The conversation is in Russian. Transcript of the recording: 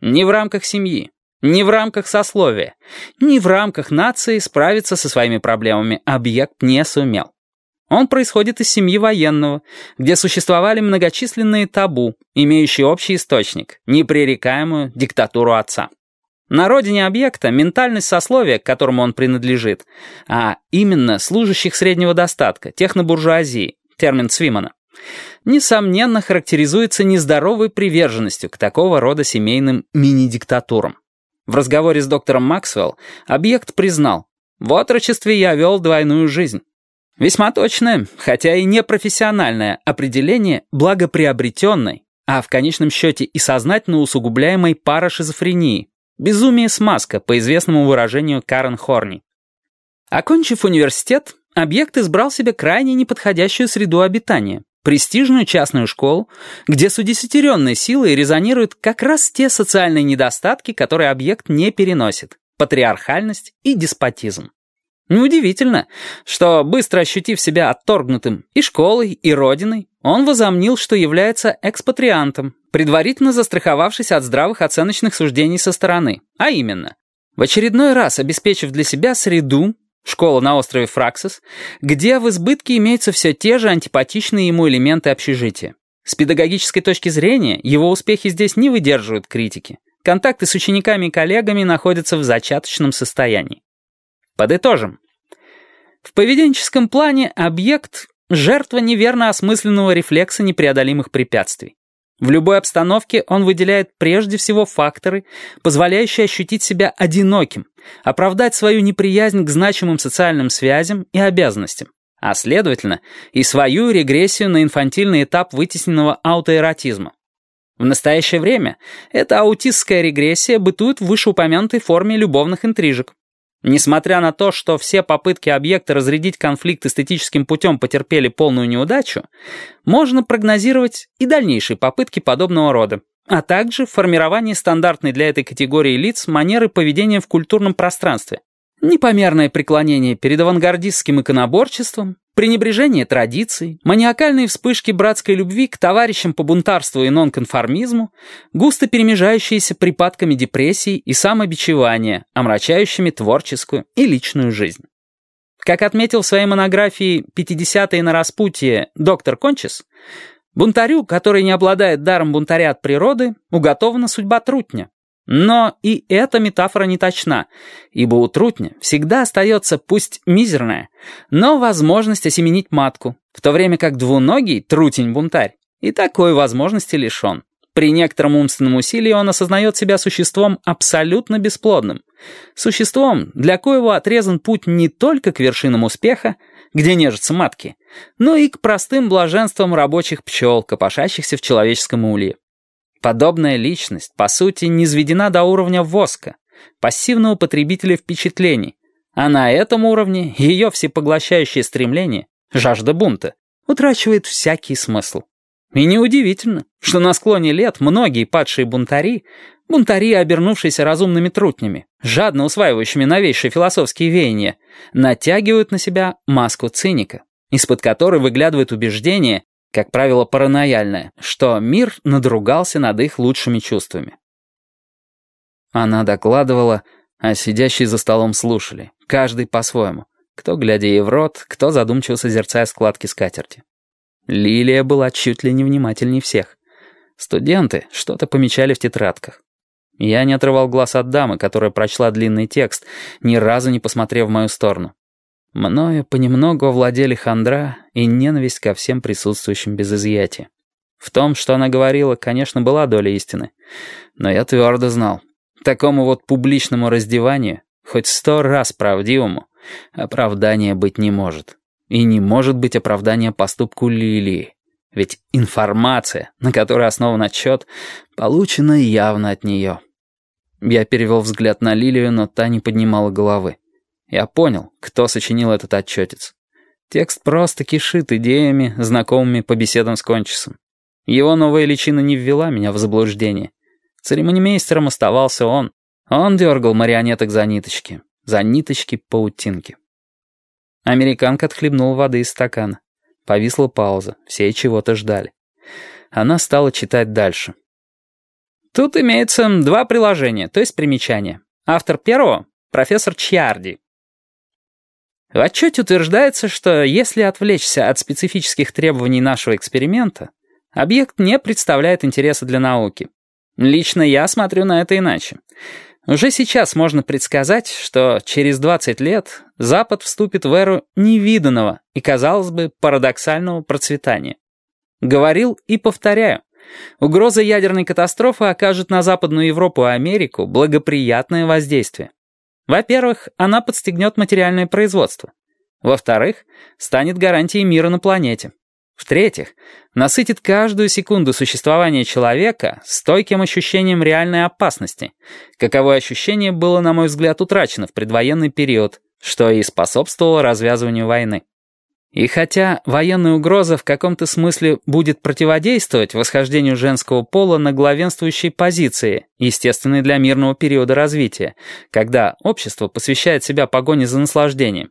Ни в рамках семьи, ни в рамках сословия, ни в рамках нации справиться со своими проблемами объект не сумел. Он происходит из семьи военного, где существовали многочисленные табу, имеющие общий источник, непререкаемую диктатуру отца. На родине объекта ментальность сословия, к которому он принадлежит, а именно служащих среднего достатка, технобуржуазии, термин Цвимана, несомненно характеризуется нездоровой приверженностью к такого рода семейным мини-диктатурам. В разговоре с доктором Максвелл объект признал, «В отрочестве я вел двойную жизнь». Весьма точное, хотя и непрофессиональное определение благоприобретенной, а в конечном счете и сознательно усугубляемой парашизофрении, безумие смазка, по известному выражению Карен Хорни. Окончив университет, объект избрал себе крайне неподходящую среду обитания престижную частную школу, где с удесятеренной силой резонируют как раз те социальные недостатки, которые объект не переносит – патриархальность и деспотизм. Неудивительно, что, быстро ощутив себя отторгнутым и школой, и родиной, он возомнил, что является экспатриантом, предварительно застраховавшись от здравых оценочных суждений со стороны, а именно, в очередной раз обеспечив для себя среду, Школа на острове Фраксис, где в избытке имеются все те же антипатичные ему элементы общежития. С педагогической точки зрения его успехи здесь не выдерживают критики. Контакты с учениками и коллегами находятся в зачаточном состоянии. Подытожим. В поведенческом плане объект — жертва неверно осмысленного рефлекса непреодолимых препятствий. В любой обстановке он выделяет прежде всего факторы, позволяющие ощутить себя одиноким, оправдать свою неприязнь к значимым социальным связям и обязанностям, а следовательно и свою регрессию на инфантильный этап вытесненного аутоэротизма. В настоящее время эта аутистская регрессия бытует в вышеупомянутой форме любовных интрижек. Несмотря на то, что все попытки объекта разрядить конфликт эстетическим путем потерпели полную неудачу, можно прогнозировать и дальнейшие попытки подобного рода, а также формирование стандартной для этой категории лиц манеры поведения в культурном пространстве, непомерное преклонение перед авангардистским иконоборчеством, Пренебрежение традиций, маниакальные вспышки братской любви к товарищам по бунтарству и нонконформизму, густо перемежающиеся припадками депрессии и самобичевания, омрачающими творческую и личную жизнь. Как отметил в своей монографии «50-е на распутье» доктор Кончис, бунтарю, который не обладает даром бунтаря от природы, уготована судьба трутня, но и эта метафора не точна, ибо у трутня всегда остается пусть мизерная, но возможность осеменить матку, в то время как двуногий трутень-бунтарь и такой возможности лишен. При некотором умственном усилии он осознает себя существом абсолютно бесплодным. Существом, для коего отрезан путь не только к вершинам успеха, где нежатся матки, но и к простым блаженствам рабочих пчел, копошащихся в человеческом улье. Подобная личность, по сути, низведена до уровня воска, пассивного потребителя впечатлений, а на этом уровне ее всепоглощающее стремление, жажда бунта, утрачивает всякий смысл. И неудивительно, что на склоне лет многие падшие бунтари, бунтари, обернувшиеся разумными трутнями, жадно усваивающими новейшие философские веяния, натягивают на себя маску циника, из-под которой выглядывает убеждение, как правило, паранояльное, что мир надругался над их лучшими чувствами. Она докладывала, а сидящие за столом слушали, каждый по-своему, кто глядя ей в рот, кто задумчиво созерцая складки скатерти. Лилия была чуть ли не внимательней всех. Студенты что-то помечали в тетрадках. Я не отрывал глаз от дамы, которая прочла длинный текст, ни разу не посмотрев в мою сторону. Мною понемногу овладели хандра и ненависть ко всем присутствующим без изъятия. В том, что она говорила, конечно, была доля истины. Но я твердо знал, такому вот публичному раздеванию, хоть сто раз правдивому, оправдания быть не может. И не может быть оправдания поступку Лилии. Ведь информация, на которой основан отчет, получена явно от нее. Я перевел взгляд на Лилию, но та не поднимала головы. Я понял, кто сочинил этот отчетец. Текст просто кишит идеями, знакомыми по беседам с Кончисом. Его новая личина не ввела меня в заблуждение. Церемонимейстером оставался он. Он дергал марионеток за ниточки. За ниточки паутинки. Американка отхлебнула воды из стакана. Повисла пауза. Все чего-то ждали. Она стала читать дальше. Тут имеется два приложения, то есть примечания. Автор первого — профессор Чьярди. В отчете утверждается, что если отвлечься от специфических требований нашего эксперимента, объект не представляет интереса для науки. Лично я смотрю на это иначе. Уже сейчас можно предсказать, что через 20 лет Запад вступит в эру невиданного и, казалось бы, парадоксального процветания. Говорил и повторяю. Угроза ядерной катастрофы окажет на Западную Европу и Америку благоприятное воздействие. Во-первых, она подстегнет материальное производство. Во-вторых, станет гарантией мира на планете. В-третьих, насытит каждую секунду существования человека стойким ощущением реальной опасности, каковое ощущение было, на мой взгляд, утрачено в предвоенный период, что и способствовало развязыванию войны. И хотя военная угроза в каком-то смысле будет противодействовать восхождению женского пола на главенствующей позиции, естественной для мирного периода развития, когда общество посвящает себя погоне за наслаждением,